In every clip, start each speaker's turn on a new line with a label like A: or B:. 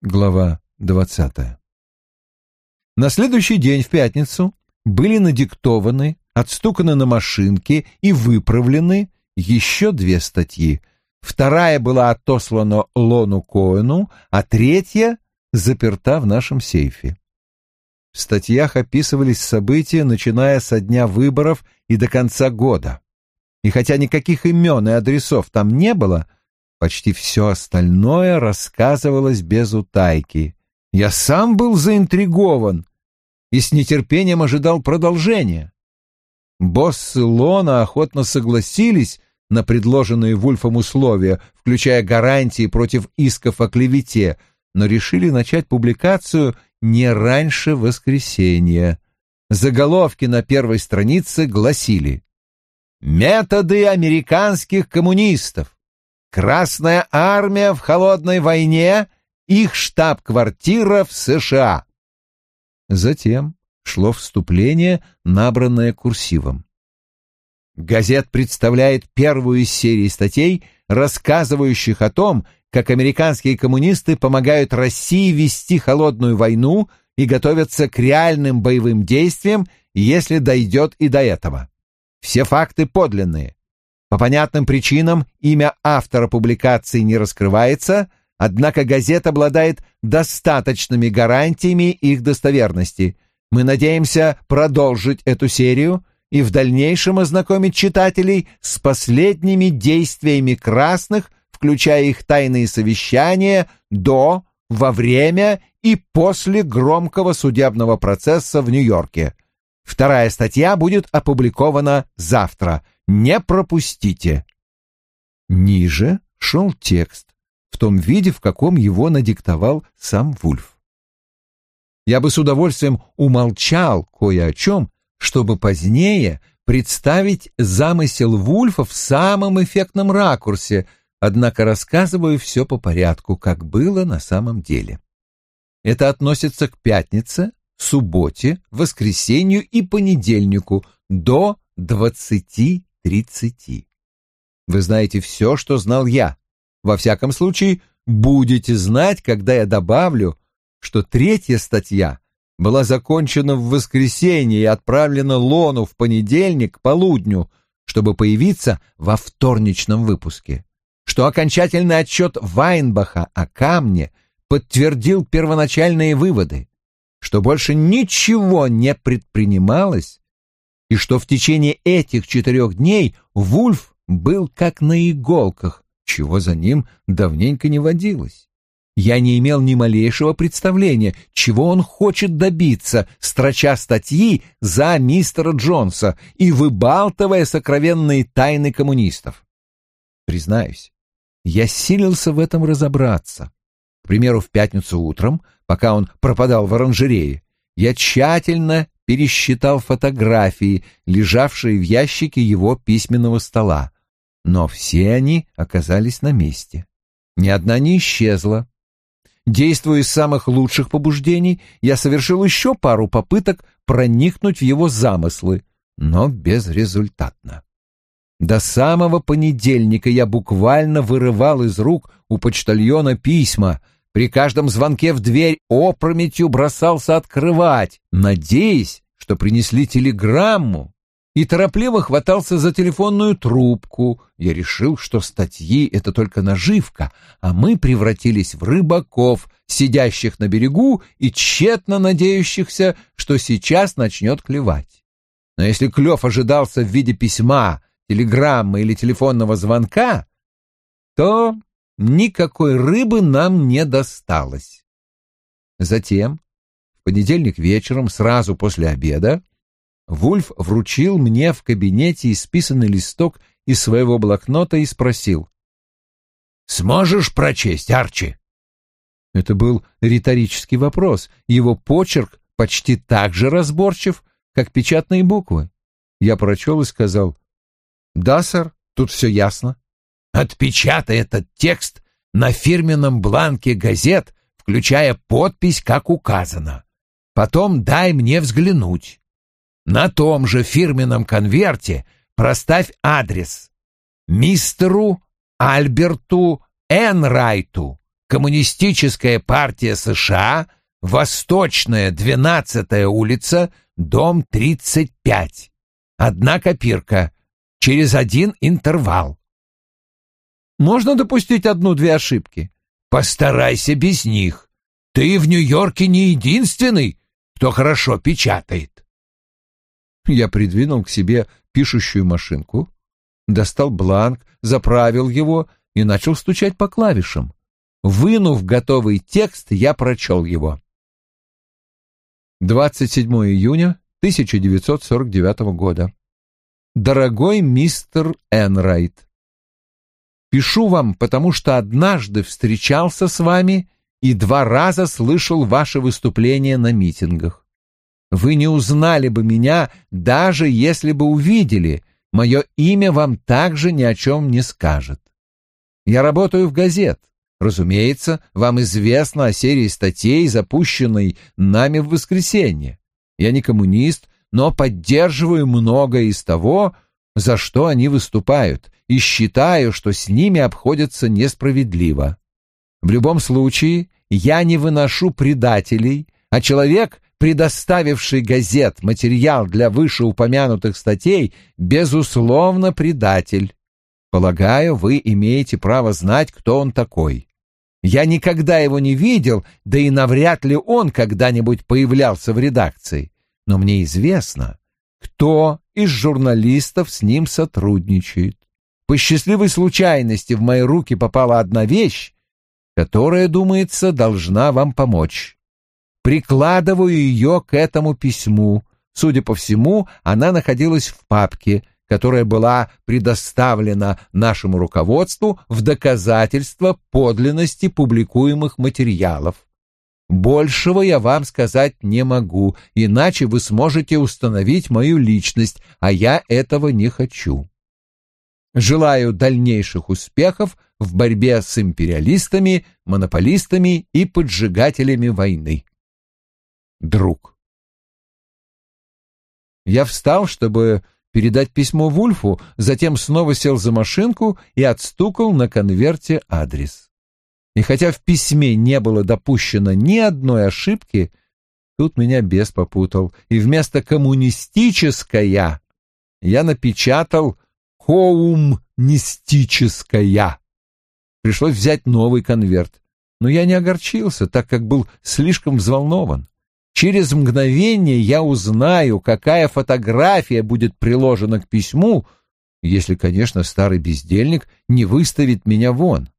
A: Глава двадцатая. На следующий день, в пятницу, были надиктованы, отстуканы на машинке и выправлены еще две статьи. Вторая была отослана Лону Коэну, а третья заперта в нашем сейфе. В статьях описывались события, начиная со дня выборов и до конца года. И хотя никаких имен и адресов там не было, Почти все остальное рассказывалось без утайки. Я сам был заинтригован и с нетерпением ожидал продолжения. Боссы Лона охотно согласились на предложенные Вульфом условия, включая гарантии против исков о клевете, но решили начать публикацию не раньше воскресенья. Заголовки на первой странице гласили «Методы американских коммунистов. Красная армия в холодной войне, их штаб-квартира в США. Затем шло вступление, набранное курсивом. Газет представляет первую из серии статей, рассказывающих о том, как американские коммунисты помогают России вести холодную войну и готовятся к реальным боевым действиям, если дойдет и до этого. Все факты подлинные. По понятным причинам имя автора публикации не раскрывается, однако газета обладает достаточными гарантиями их достоверности. Мы надеемся продолжить эту серию и в дальнейшем ознакомить читателей с последними действиями красных, включая их тайные совещания до, во время и после громкого судебного процесса в Нью-Йорке. Вторая статья будет опубликована завтра – не пропустите. Ниже шел текст в том виде, в каком его надиктовал сам Вульф. Я бы с удовольствием умолчал кое о чем, чтобы позднее представить замысел Вульфа в самом эффектном ракурсе, однако рассказываю все по порядку, как было на самом деле. Это относится к пятнице, субботе, воскресенью и понедельнику до двадцати тридцати. Вы знаете все, что знал я. Во всяком случае, будете знать, когда я добавлю, что третья статья была закончена в воскресенье и отправлена Лону в понедельник к полудню, чтобы появиться во вторничном выпуске, что окончательный отчет Вайнбаха о камне подтвердил первоначальные выводы, что больше ничего не предпринималось и что в течение этих четырех дней Вульф был как на иголках, чего за ним давненько не водилось. Я не имел ни малейшего представления, чего он хочет добиться, строча статьи за мистера Джонса и выбалтывая сокровенные тайны коммунистов. Признаюсь, я силился в этом разобраться. К примеру, в пятницу утром, пока он пропадал в оранжерее, я тщательно пересчитал фотографии, лежавшие в ящике его письменного стола, но все они оказались на месте. Ни одна не исчезла. Действуя из самых лучших побуждений, я совершил еще пару попыток проникнуть в его замыслы, но безрезультатно. До самого понедельника я буквально вырывал из рук у почтальона письма — при каждом звонке в дверь опрометью бросался открывать, надеясь, что принесли телеграмму, и торопливо хватался за телефонную трубку. Я решил, что статьи — это только наживка, а мы превратились в рыбаков, сидящих на берегу и тщетно надеющихся, что сейчас начнет клевать. Но если клев ожидался в виде письма, телеграммы или телефонного звонка, то никакой рыбы нам не досталось. Затем, в понедельник вечером, сразу после обеда, Вульф вручил мне в кабинете исписанный листок из своего блокнота и спросил. «Сможешь прочесть, Арчи?» Это был риторический вопрос. Его почерк почти так же разборчив, как печатные буквы. Я прочел и сказал, «Да, сэр, тут все ясно». Отпечатай этот текст на фирменном бланке газет, включая подпись, как указано. Потом дай мне взглянуть. На том же фирменном конверте проставь адрес. Мистеру Альберту Энрайту, Коммунистическая партия США, Восточная, 12-я улица, дом 35. Одна копирка, через один интервал. Можно допустить одну-две ошибки? Постарайся без них. Ты в Нью-Йорке не единственный, кто хорошо печатает. Я придвинул к себе пишущую машинку, достал бланк, заправил его и начал стучать по клавишам. Вынув готовый текст, я прочел его. 27 июня 1949 года. Дорогой мистер Энрайт, пишу вам, потому что однажды встречался с вами и два раза слышал ваши выступления на митингах. Вы не узнали бы меня, даже если бы увидели. Мое имя вам также ни о чем не скажет. Я работаю в газет. Разумеется, вам известно о серии статей, запущенной нами в воскресенье. Я не коммунист, но поддерживаю многое из того, за что они выступают, и считаю, что с ними обходятся несправедливо. В любом случае, я не выношу предателей, а человек, предоставивший газет материал для вышеупомянутых статей, безусловно, предатель. Полагаю, вы имеете право знать, кто он такой. Я никогда его не видел, да и навряд ли он когда-нибудь появлялся в редакции. Но мне известно, кто из журналистов с ним сотрудничает. По счастливой случайности в мои руки попала одна вещь, которая, думается, должна вам помочь. Прикладываю ее к этому письму. Судя по всему, она находилась в папке, которая была предоставлена нашему руководству в доказательство подлинности публикуемых материалов. Большего я вам сказать не могу, иначе вы сможете установить мою личность, а я этого не хочу. Желаю дальнейших успехов в борьбе с империалистами, монополистами и поджигателями войны. Друг. Я встал, чтобы передать письмо Вульфу, затем снова сел за машинку и отстукал на конверте адрес. И хотя в письме не было допущено ни одной ошибки, тут меня бес попутал, и вместо «коммунистическая» я напечатал «хоумнистическая». Пришлось взять новый конверт, но я не огорчился, так как был слишком взволнован. Через мгновение я узнаю, какая фотография будет приложена к письму, если, конечно, старый бездельник не выставит меня вон.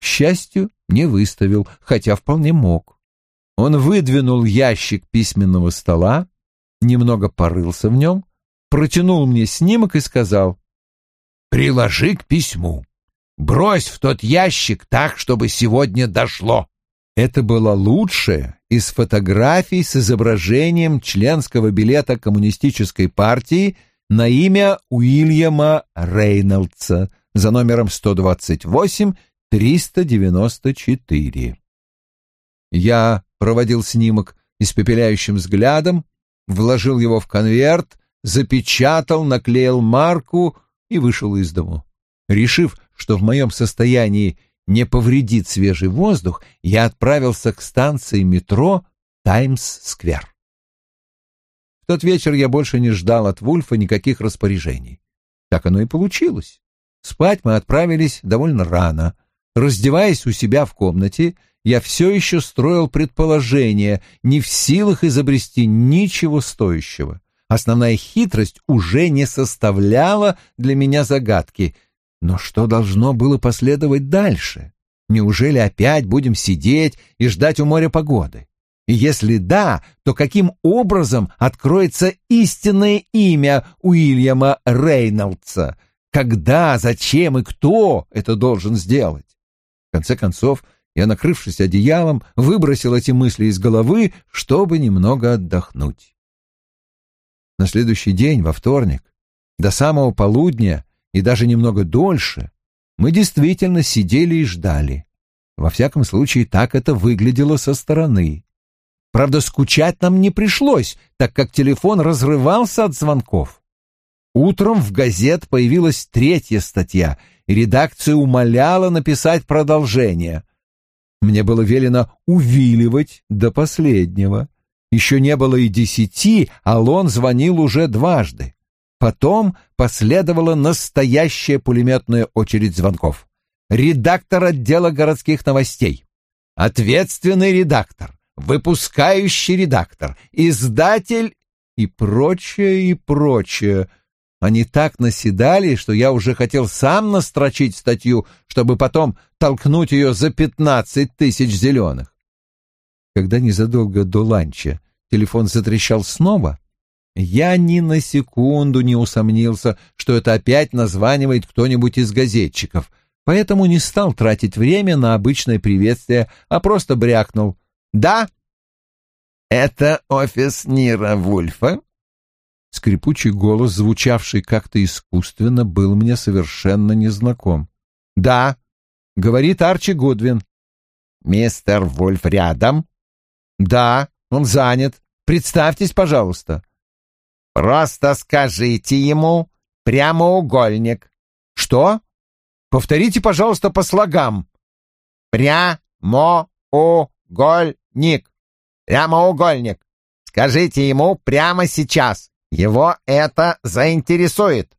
A: К счастью, не выставил, хотя вполне мог. Он выдвинул ящик письменного стола, немного порылся в нем, протянул мне снимок и сказал «Приложи к письму. Брось в тот ящик так, чтобы сегодня дошло». Это была лучшая из фотографий с изображением членского билета коммунистической партии на имя Уильяма Рейнольдса за номером 128 394. Я проводил снимок испепеляющим взглядом, вложил его в конверт, запечатал, наклеил марку и вышел из дому. Решив, что в моем состоянии не повредит свежий воздух, я отправился к станции метро Таймс-сквер. В тот вечер я больше не ждал от Вульфа никаких распоряжений. Так оно и получилось. Спать мы отправились довольно рано. Раздеваясь у себя в комнате, я все еще строил предположения, не в силах изобрести ничего стоящего. Основная хитрость уже не составляла для меня загадки. Но что должно было последовать дальше? Неужели опять будем сидеть и ждать у моря погоды? И если да, то каким образом откроется истинное имя Уильяма Рейнольдса? Когда, зачем и кто это должен сделать? конце концов, я, накрывшись одеялом, выбросил эти мысли из головы, чтобы немного отдохнуть. На следующий день, во вторник, до самого полудня и даже немного дольше, мы действительно сидели и ждали. Во всяком случае, так это выглядело со стороны. Правда, скучать нам не пришлось, так как телефон разрывался от звонков. Утром в газет появилась третья статья, и редакция умоляла написать продолжение. Мне было велено увиливать до последнего. Еще не было и десяти, а Лон звонил уже дважды. Потом последовала настоящая пулеметная очередь звонков. Редактор отдела городских новостей, ответственный редактор, выпускающий редактор, издатель и прочее, и прочее. Они так наседали, что я уже хотел сам настрочить статью, чтобы потом толкнуть ее за пятнадцать тысяч зеленых. Когда незадолго до ланча телефон затрещал снова, я ни на секунду не усомнился, что это опять названивает кто-нибудь из газетчиков, поэтому не стал тратить время на обычное приветствие, а просто брякнул. «Да?» «Это офис Нира Вульфа?» Скрипучий голос, звучавший как-то искусственно, был мне совершенно незнаком. «Да», — говорит Арчи Гудвин. «Мистер Вульф рядом?» «Да, он занят. Представьтесь, пожалуйста». «Просто скажите ему прямоугольник». «Что? Повторите, пожалуйста, по слогам». «Прямоугольник». «Прямоугольник». Скажите ему прямо сейчас. Его это заинтересует».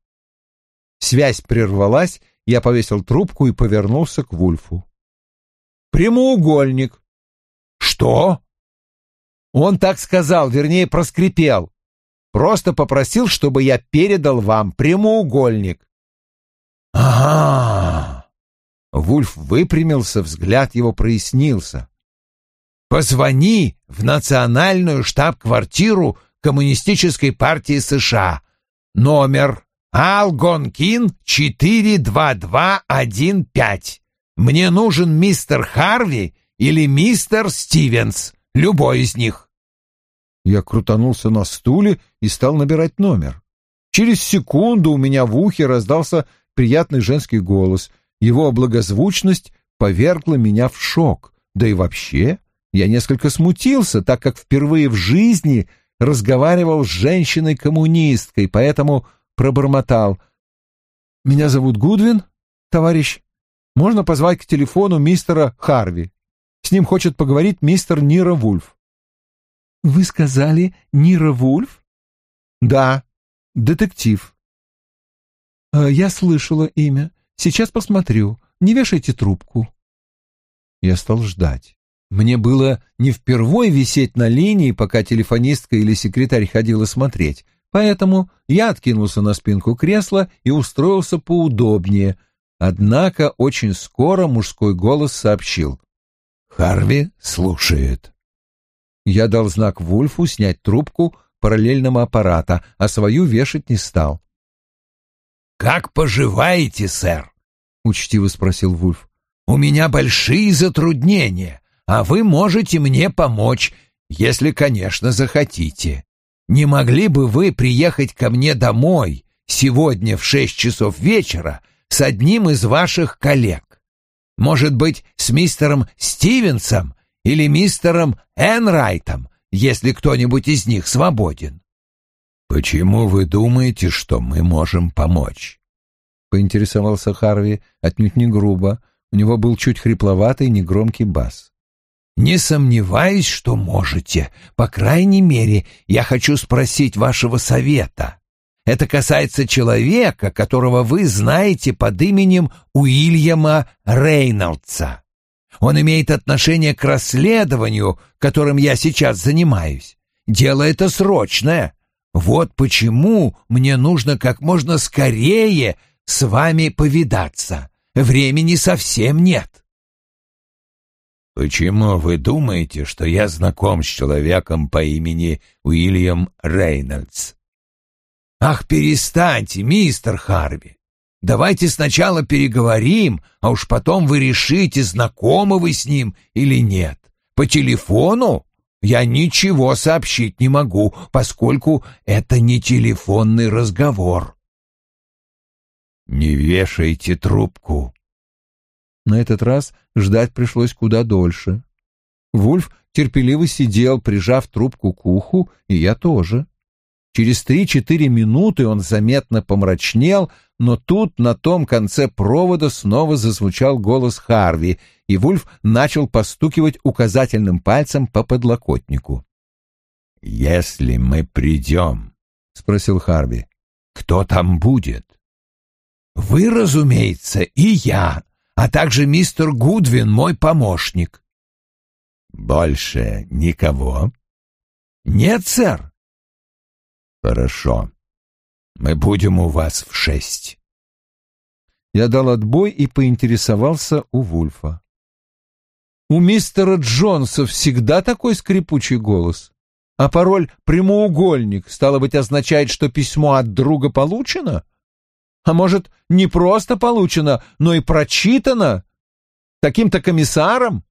A: Связь прервалась, я повесил трубку и повернулся к Вульфу. «Прямоугольник». «Что?» Он так сказал, вернее, проскрипел. Просто попросил, чтобы я передал вам прямоугольник. Ага. Вульф выпрямился, взгляд его прояснился. Позвони в национальную штаб-квартиру Коммунистической партии США. Номер Алгонкин 42215. Мне нужен мистер Харви или мистер Стивенс, любой из них. Я крутанулся на стуле и стал набирать номер. Через секунду у меня в ухе раздался приятный женский голос. Его благозвучность повергла меня в шок. Да и вообще, я несколько смутился, так как впервые в жизни разговаривал с женщиной-коммунисткой, поэтому пробормотал. «Меня зовут Гудвин, товарищ. Можно позвать к телефону мистера Харви. С ним хочет поговорить мистер Нира Вульф». «Вы сказали Нира Вульф?» «Да, детектив». «А «Я слышала имя. Сейчас посмотрю. Не вешайте трубку». Я стал ждать. Мне было не впервой висеть на линии, пока телефонистка или секретарь ходила смотреть, поэтому я откинулся на спинку кресла и устроился поудобнее. Однако очень скоро мужской голос сообщил. «Харви слушает». Я дал знак Вульфу снять трубку параллельного аппарата, а свою вешать не стал. «Как поживаете, сэр?» — учтиво спросил Вульф. «У меня большие затруднения, а вы можете мне помочь, если, конечно, захотите. Не могли бы вы приехать ко мне домой сегодня в шесть часов вечера с одним из ваших коллег? Может быть, с мистером Стивенсом или мистером Энрайтом, если кто-нибудь из них свободен. «Почему вы думаете, что мы можем помочь?» — поинтересовался Харви отнюдь не грубо. У него был чуть хрипловатый, негромкий бас. «Не сомневаюсь, что можете. По крайней мере, я хочу спросить вашего совета. Это касается человека, которого вы знаете под именем Уильяма Рейнольдса. Он имеет отношение к расследованию, которым я сейчас занимаюсь. Дело это срочное. Вот почему мне нужно как можно скорее с вами повидаться. Времени совсем нет. Почему вы думаете, что я знаком с человеком по имени Уильям Рейнольдс? Ах, перестаньте, мистер Харви. Давайте сначала переговорим, а уж потом вы решите, знакомы вы с ним или нет. По телефону я ничего сообщить не могу, поскольку это не телефонный разговор. Не вешайте трубку. На этот раз ждать пришлось куда дольше. Вульф терпеливо сидел, прижав трубку к уху, и я тоже. Через три-четыре минуты он заметно помрачнел, но тут на том конце провода снова зазвучал голос Харви, и Вульф начал постукивать указательным пальцем по подлокотнику. «Если мы придем», — спросил Харви, — «кто там будет?» «Вы, разумеется, и я, а также мистер Гудвин, мой помощник». «Больше никого?» «Нет, сэр». «Хорошо. Мы будем у вас в шесть». Я дал отбой и поинтересовался у Вульфа. «У мистера Джонса всегда такой скрипучий голос? А пароль «прямоугольник» стало быть означает, что письмо от друга получено? А может, не просто получено, но и прочитано? Таким-то комиссаром?»